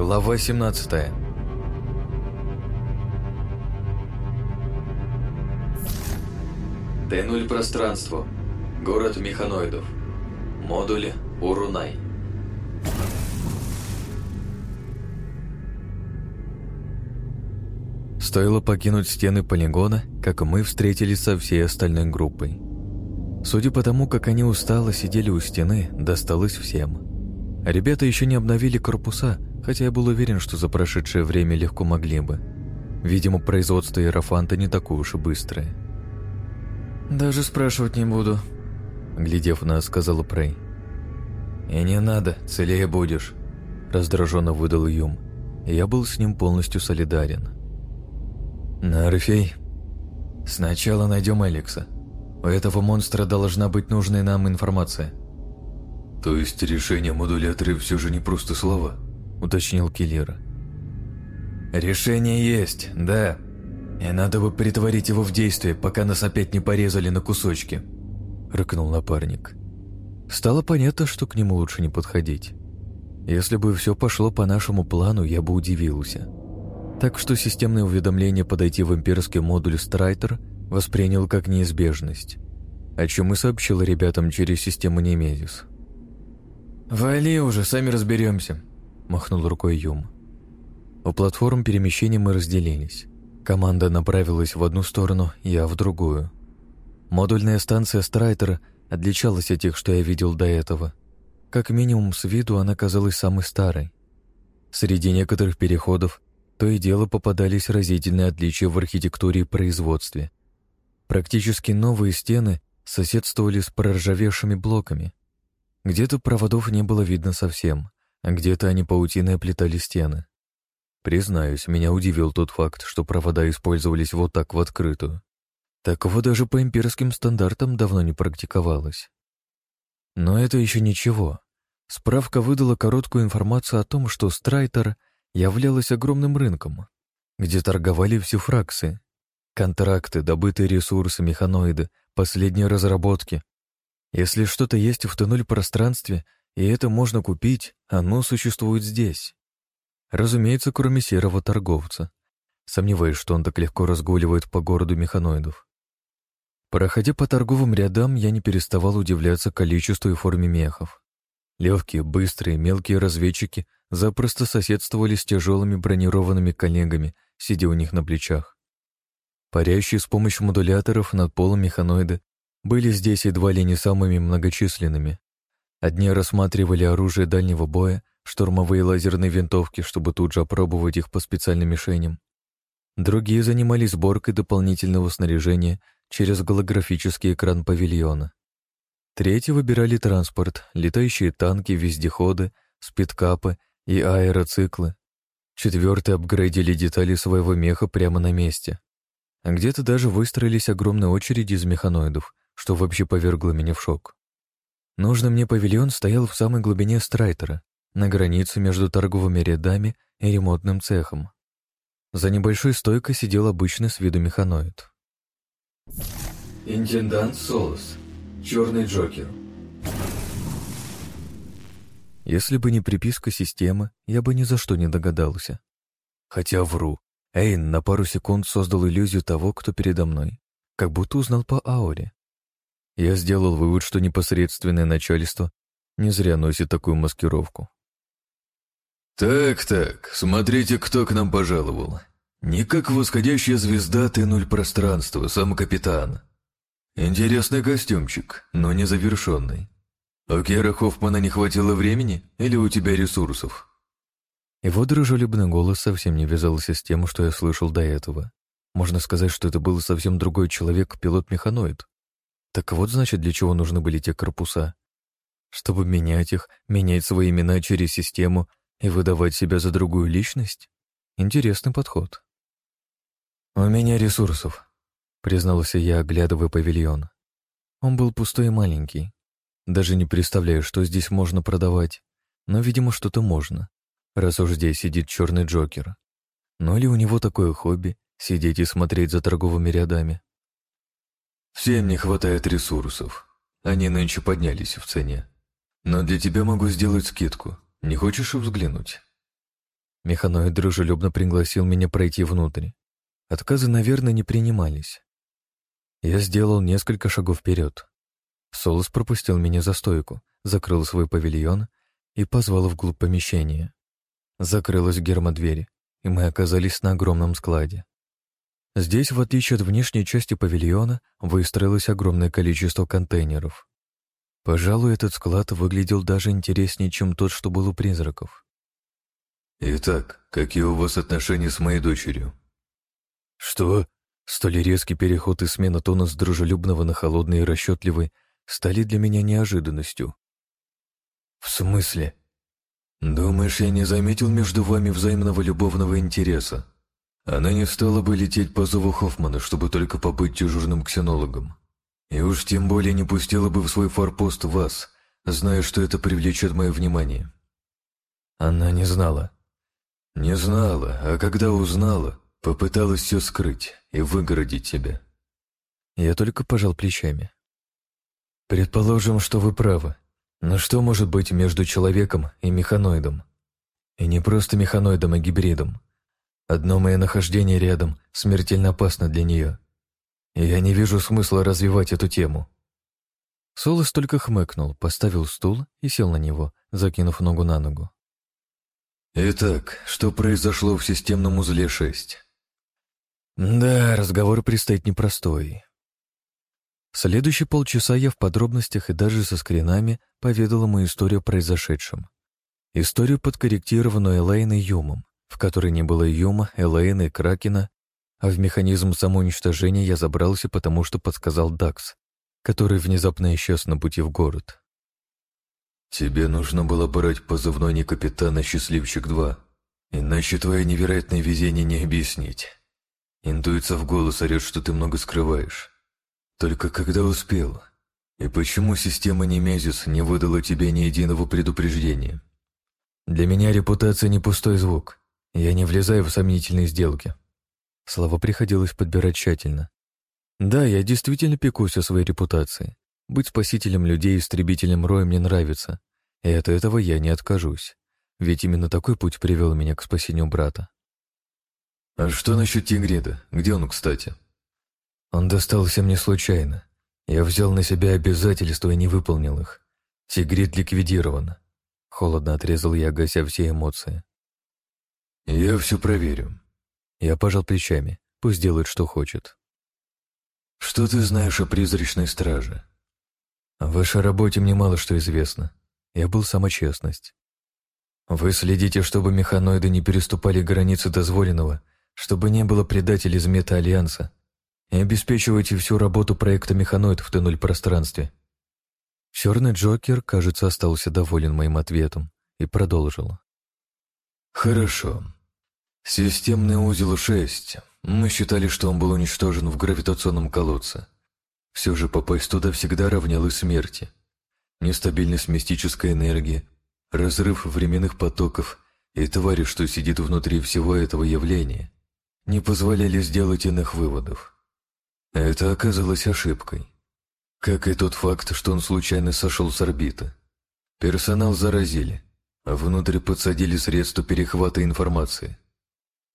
Глава 17 Т0 пространство. Город механоидов. Модуль Урунай. Стоило покинуть стены полигона, как мы встретились со всей остальной группой. Судя по тому, как они устало сидели у стены, досталось всем. Ребята еще не обновили корпуса, хотя я был уверен, что за прошедшее время легко могли бы. Видимо, производство Иерофанта не такое уж и быстрое. «Даже спрашивать не буду», — глядев на нас, сказала Прей. «И не надо, целее будешь», — раздраженно выдал Юм. Я был с ним полностью солидарен. «Нарфей, сначала найдем Алекса. У этого монстра должна быть нужная нам информация». «То есть решение модуляторы все же не просто слова?» — уточнил Киллера. «Решение есть, да. И надо бы притворить его в действие, пока нас опять не порезали на кусочки», — рыкнул напарник. Стало понятно, что к нему лучше не подходить. Если бы все пошло по нашему плану, я бы удивился. Так что системное уведомление подойти в имперский модуль Страйтер воспринял как неизбежность, о чем и сообщил ребятам через систему Немезис. «Вали уже, сами разберемся», — махнул рукой Юм. У платформ перемещения мы разделились. Команда направилась в одну сторону, я в другую. Модульная станция Страйтера отличалась от тех, что я видел до этого. Как минимум, с виду она казалась самой старой. Среди некоторых переходов то и дело попадались разительные отличия в архитектуре и производстве. Практически новые стены соседствовали с проржавевшими блоками, где-то проводов не было видно совсем, где-то они паутиной оплетали стены. Признаюсь, меня удивил тот факт, что провода использовались вот так в открытую. Такого даже по имперским стандартам давно не практиковалось. Но это еще ничего. Справка выдала короткую информацию о том, что Страйтер являлась огромным рынком, где торговали все фракции. Контракты, добытые ресурсы, механоиды, последние разработки, если что-то есть в тоннель пространстве, и это можно купить, оно существует здесь. Разумеется, кроме серого торговца. Сомневаюсь, что он так легко разгуливает по городу механоидов. Проходя по торговым рядам, я не переставал удивляться количеству и форме мехов. Легкие, быстрые, мелкие разведчики запросто соседствовали с тяжелыми бронированными коллегами, сидя у них на плечах. Парящие с помощью модуляторов над полом механоиды были здесь едва ли не самыми многочисленными. Одни рассматривали оружие дальнего боя, штурмовые лазерные винтовки, чтобы тут же опробовать их по специальным мишеням. Другие занимались сборкой дополнительного снаряжения через голографический экран павильона. Третьи выбирали транспорт, летающие танки, вездеходы, спидкапы и аэроциклы. Четвертые апгрейдили детали своего меха прямо на месте. Где-то даже выстроились огромные очереди из механоидов, что вообще повергло меня в шок. Нужный мне павильон стоял в самой глубине страйтера, на границе между торговыми рядами и ремонтным цехом. За небольшой стойкой сидел обычный с виду механоид. Интендант Солос. Черный Джокер. Если бы не приписка системы, я бы ни за что не догадался. Хотя вру. Эйн на пару секунд создал иллюзию того, кто передо мной, как будто узнал по ауре. Я сделал вывод, что непосредственное начальство не зря носит такую маскировку. «Так-так, смотрите, кто к нам пожаловал. Не как восходящая звезда Т-0 пространства, сам капитан. Интересный костюмчик, но не завершенный. У Кера Хоффмана не хватило времени или у тебя ресурсов?» Его дружелюбный голос совсем не вязался с тем, что я слышал до этого. Можно сказать, что это был совсем другой человек, пилот-механоид. Так вот, значит, для чего нужны были те корпуса. Чтобы менять их, менять свои имена через систему и выдавать себя за другую личность? Интересный подход. «У меня ресурсов», — признался я, оглядывая павильон. Он был пустой и маленький. Даже не представляю, что здесь можно продавать. Но, видимо, что-то можно, раз уж здесь сидит черный Джокер. Ну или у него такое хобби — сидеть и смотреть за торговыми рядами. Всем не хватает ресурсов. Они нынче поднялись в цене. Но для тебя могу сделать скидку. Не хочешь взглянуть?» Механоид дружелюбно пригласил меня пройти внутрь. Отказы, наверное, не принимались. Я сделал несколько шагов вперед. Солос пропустил меня за стойку, закрыл свой павильон и позвал вглубь помещения. Закрылась гермодверь, и мы оказались на огромном складе. Здесь, в отличие от внешней части павильона, выстроилось огромное количество контейнеров. Пожалуй, этот склад выглядел даже интереснее, чем тот, что был у призраков. «Итак, какие у вас отношения с моей дочерью?» «Что?» Столь резкий переход и смена тона с дружелюбного на холодный и расчетливый стали для меня неожиданностью. «В смысле?» «Думаешь, я не заметил между вами взаимного любовного интереса? Она не стала бы лететь по зову Хоффмана, чтобы только побыть дежурным ксенологом. И уж тем более не пустила бы в свой форпост вас, зная, что это привлечет мое внимание». Она не знала. «Не знала, а когда узнала, попыталась все скрыть и выгородить тебя». Я только пожал плечами. «Предположим, что вы правы. Но что может быть между человеком и механоидом? И не просто механоидом, а гибридом. Одно мое нахождение рядом смертельно опасно для нее. И я не вижу смысла развивать эту тему. Солос только хмыкнул, поставил стул и сел на него, закинув ногу на ногу. «Итак, что произошло в системном узле 6?» «Да, разговор предстоит непростой». Следующие полчаса я в подробностях и даже со скринами поведал ему историю о произошедшем. Историю, подкорректированную Элейн и Юмом в которой не было Юма, Элейна и Кракена, а в механизм самоуничтожения я забрался, потому что подсказал Дакс, который внезапно исчез на пути в город. «Тебе нужно было брать позывной не капитана «Счастливчик-2», иначе твое невероятное везение не объяснить. Интуиция в голос орет, что ты много скрываешь. Только когда успел? И почему система Немезис не выдала тебе ни единого предупреждения?» «Для меня репутация не пустой звук. Я не влезаю в сомнительные сделки. Слова приходилось подбирать тщательно. Да, я действительно пекусь о своей репутации. Быть спасителем людей и истребителем Роя мне нравится, и от этого я не откажусь. Ведь именно такой путь привел меня к спасению брата. «А что насчет Тигрида? Где он, кстати?» Он достался мне случайно. Я взял на себя обязательства и не выполнил их. Тигрид ликвидирован. Холодно отрезал я, гася все эмоции. «Я все проверю». Я пожал плечами. Пусть делает, что хочет. «Что ты знаешь о призрачной страже?» «В вашей работе мне мало что известно. Я был самочестность. Вы следите, чтобы механоиды не переступали границы дозволенного, чтобы не было предателей из мета-альянса, и обеспечиваете всю работу проекта механоид в Т-0 Черный Джокер, кажется, остался доволен моим ответом и продолжил. «Хорошо. Системный узел 6. Мы считали, что он был уничтожен в гравитационном колодце. Все же попасть туда всегда равнялось смерти. Нестабильность мистической энергии, разрыв временных потоков и твари, что сидит внутри всего этого явления, не позволяли сделать иных выводов. Это оказалось ошибкой. Как и тот факт, что он случайно сошел с орбиты. Персонал заразили, а внутрь подсадили средства перехвата информации.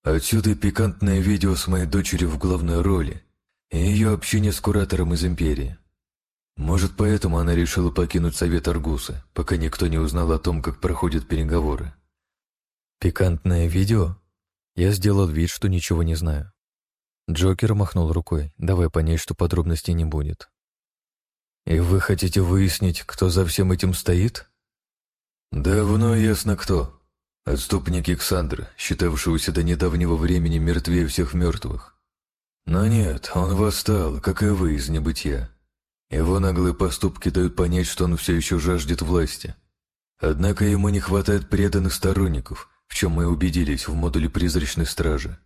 Отсюда пикантное видео с моей дочерью в главной роли и ее общение с куратором из Империи. Может, поэтому она решила покинуть Совет Аргуса, пока никто не узнал о том, как проходят переговоры. «Пикантное видео?» Я сделал вид, что ничего не знаю. Джокер махнул рукой, давай понять, что подробностей не будет. «И вы хотите выяснить, кто за всем этим стоит?» «Давно ясно кто. Отступник Александр, считавшегося до недавнего времени мертвее всех мертвых. Но нет, он восстал, как и вы, из небытия. Его наглые поступки дают понять, что он все еще жаждет власти. Однако ему не хватает преданных сторонников, в чем мы убедились в модуле призрачной стражи.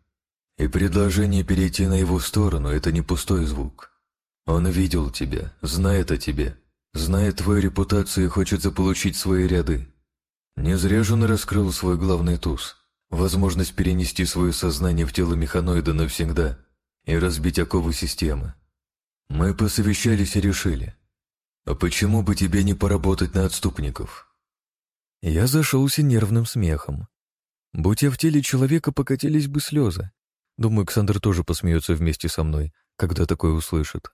И предложение перейти на его сторону – это не пустой звук. Он видел тебя, знает о тебе, знает твою репутацию и хочет заполучить свои ряды. Не зря же он раскрыл свой главный туз – возможность перенести свое сознание в тело механоида навсегда и разбить оковы системы. Мы посовещались и решили, а почему бы тебе не поработать на отступников? Я зашелся нервным смехом. Будь я в теле человека, покатились бы слезы. Думаю, Александр тоже посмеется вместе со мной, когда такое услышит.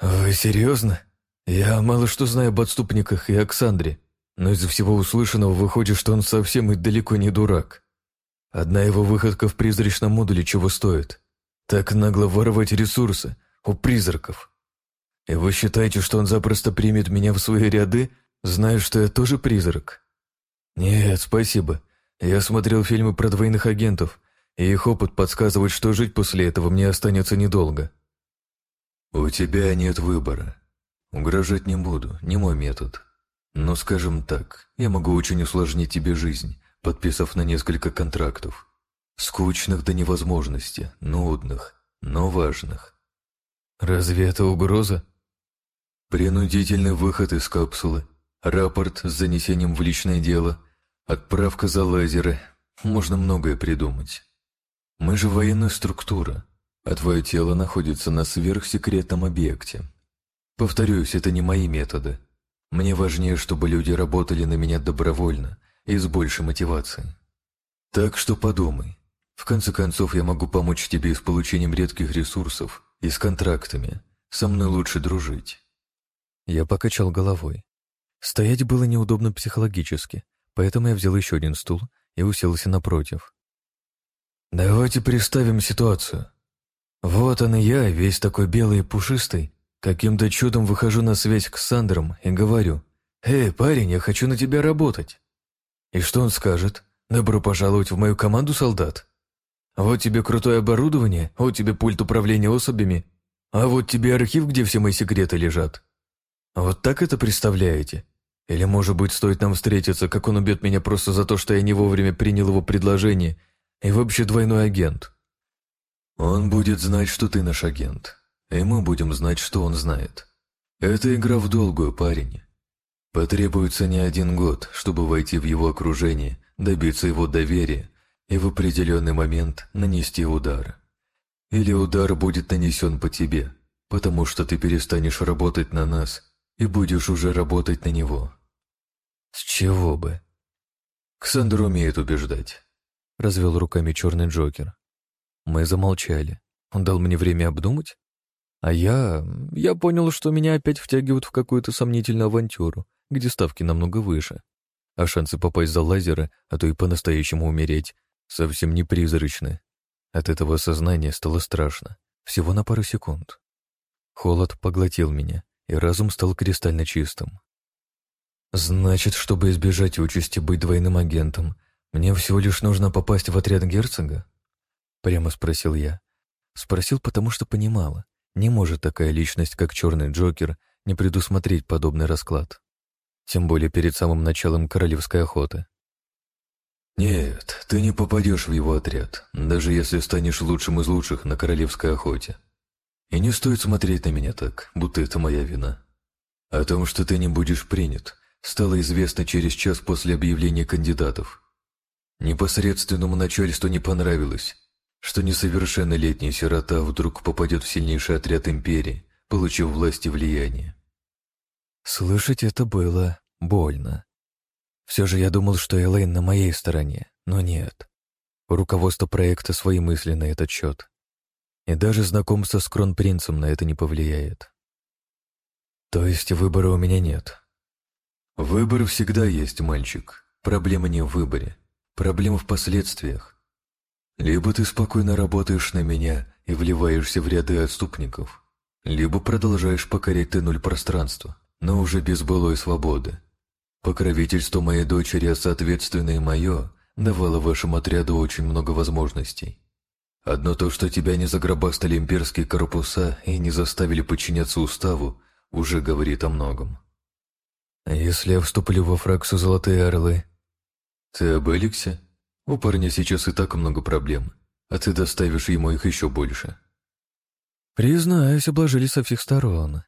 «Вы серьезно? Я мало что знаю об отступниках и Оксандре, но из-за всего услышанного выходит, что он совсем и далеко не дурак. Одна его выходка в призрачном модуле чего стоит? Так нагло воровать ресурсы у призраков. И вы считаете, что он запросто примет меня в свои ряды, зная, что я тоже призрак? Нет, спасибо. Я смотрел фильмы про двойных агентов, и их опыт подсказывает, что жить после этого мне останется недолго. У тебя нет выбора. Угрожать не буду, не мой метод. Но, скажем так, я могу очень усложнить тебе жизнь, подписав на несколько контрактов. Скучных до невозможности, нудных, но важных. Разве это угроза? Принудительный выход из капсулы, рапорт с занесением в личное дело, отправка за лазеры. Можно многое придумать. Мы же военная структура, а твое тело находится на сверхсекретном объекте. Повторюсь, это не мои методы. Мне важнее, чтобы люди работали на меня добровольно и с большей мотивацией. Так что подумай. В конце концов, я могу помочь тебе с получением редких ресурсов и с контрактами. Со мной лучше дружить. Я покачал головой. Стоять было неудобно психологически, поэтому я взял еще один стул и уселся напротив. Давайте представим ситуацию. Вот он и я, весь такой белый и пушистый, каким-то чудом выхожу на связь к Сандрам и говорю, «Эй, парень, я хочу на тебя работать». И что он скажет? «Добро пожаловать в мою команду, солдат». Вот тебе крутое оборудование, вот тебе пульт управления особями, а вот тебе архив, где все мои секреты лежат. Вот так это представляете? Или, может быть, стоит нам встретиться, как он убьет меня просто за то, что я не вовремя принял его предложение и вообще двойной агент. Он будет знать, что ты наш агент, и мы будем знать, что он знает. Это игра в долгую, парень. Потребуется не один год, чтобы войти в его окружение, добиться его доверия и в определенный момент нанести удар. Или удар будет нанесен по тебе, потому что ты перестанешь работать на нас и будешь уже работать на него. С чего бы? Ксандр умеет убеждать развел руками черный Джокер. Мы замолчали. Он дал мне время обдумать. А я... я понял, что меня опять втягивают в какую-то сомнительную авантюру, где ставки намного выше. А шансы попасть за лазеры, а то и по-настоящему умереть, совсем не призрачны. От этого осознания стало страшно. Всего на пару секунд. Холод поглотил меня, и разум стал кристально чистым. Значит, чтобы избежать участи быть двойным агентом, «Мне всего лишь нужно попасть в отряд герцога?» Прямо спросил я. Спросил, потому что понимала. Не может такая личность, как черный Джокер, не предусмотреть подобный расклад. Тем более перед самым началом королевской охоты. «Нет, ты не попадешь в его отряд, даже если станешь лучшим из лучших на королевской охоте. И не стоит смотреть на меня так, будто это моя вина. О том, что ты не будешь принят, стало известно через час после объявления кандидатов. Непосредственному начальству не понравилось, что несовершеннолетняя сирота вдруг попадет в сильнейший отряд империи, получив власть и влияние. Слышать это было больно. Все же я думал, что Элейн на моей стороне, но нет. У руководства проекта свои мысли на этот счет. И даже знакомство с кронпринцем на это не повлияет. То есть выбора у меня нет. Выбор всегда есть, мальчик. Проблема не в выборе. Проблема в последствиях. Либо ты спокойно работаешь на меня и вливаешься в ряды отступников, либо продолжаешь покорять ты нуль пространства, но уже без былой свободы. Покровительство моей дочери, а соответственно и мое, давало вашему отряду очень много возможностей. Одно то, что тебя не загробастали имперские корпуса и не заставили подчиняться уставу, уже говорит о многом. Если я вступлю во фракцию «Золотые орлы», «Ты об Эликсе? У парня сейчас и так много проблем, а ты доставишь ему их еще больше». «Признаюсь, обложили со всех сторон.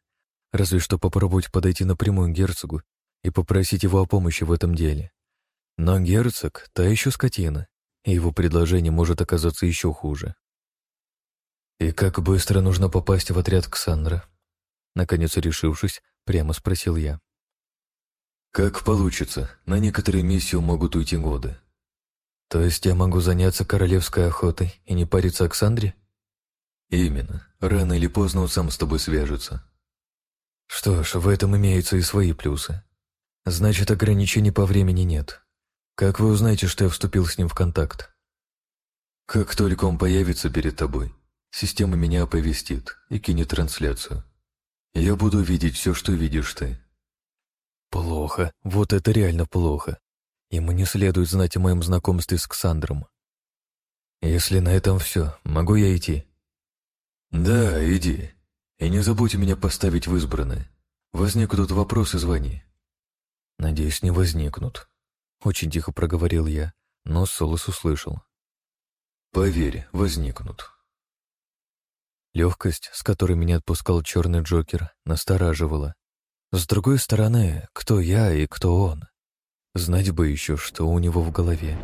Разве что попробовать подойти напрямую к герцогу и попросить его о помощи в этом деле. Но герцог — та еще скотина, и его предложение может оказаться еще хуже. «И как быстро нужно попасть в отряд Ксандра?» Наконец решившись, прямо спросил я. Как получится, на некоторые миссии могут уйти годы. То есть я могу заняться королевской охотой и не париться Оксандре? Именно. Рано или поздно он сам с тобой свяжется. Что ж, в этом имеются и свои плюсы. Значит, ограничений по времени нет. Как вы узнаете, что я вступил с ним в контакт? Как только он появится перед тобой, система меня оповестит и кинет трансляцию. Я буду видеть все, что видишь ты. Плохо. Вот это реально плохо. Ему не следует знать о моем знакомстве с Ксандром. Если на этом все, могу я идти? Да, иди. И не забудь меня поставить в избранные. Возникнут вопросы, звони. Надеюсь, не возникнут. Очень тихо проговорил я, но Солос услышал. Поверь, возникнут. Легкость, с которой меня отпускал черный Джокер, настораживала. С другой стороны, кто я и кто он? Знать бы еще, что у него в голове.